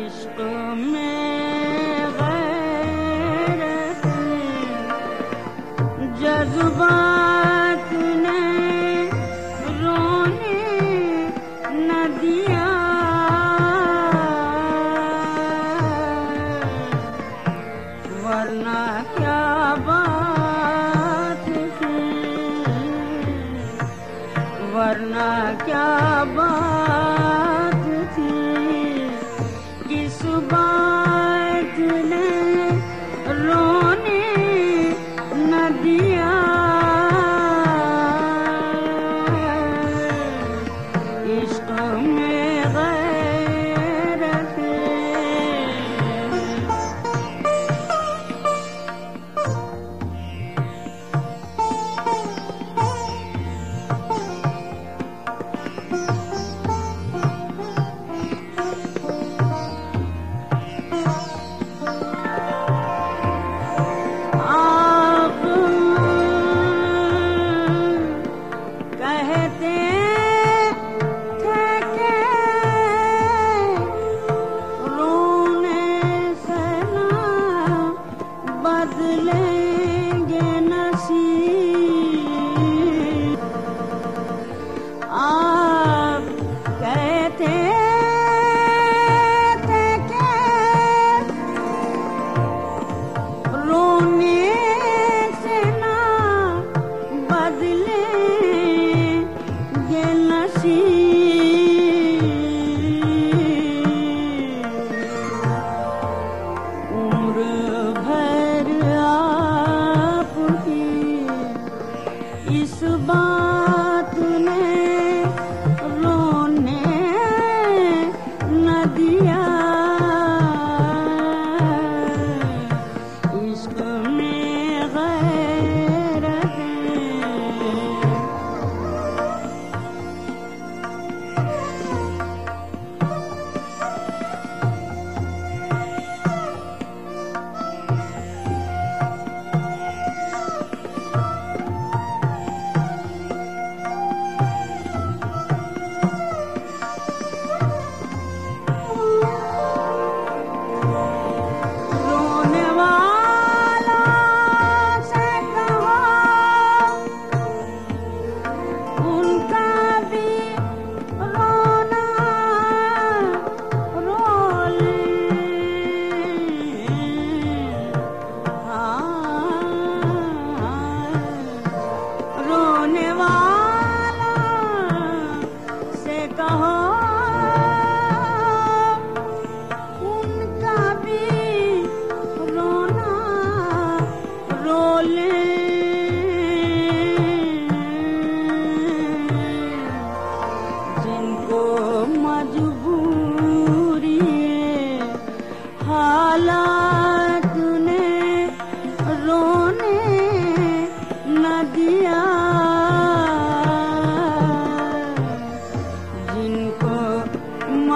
इश्क में क्या बात थी? वरना क्या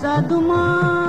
सदमा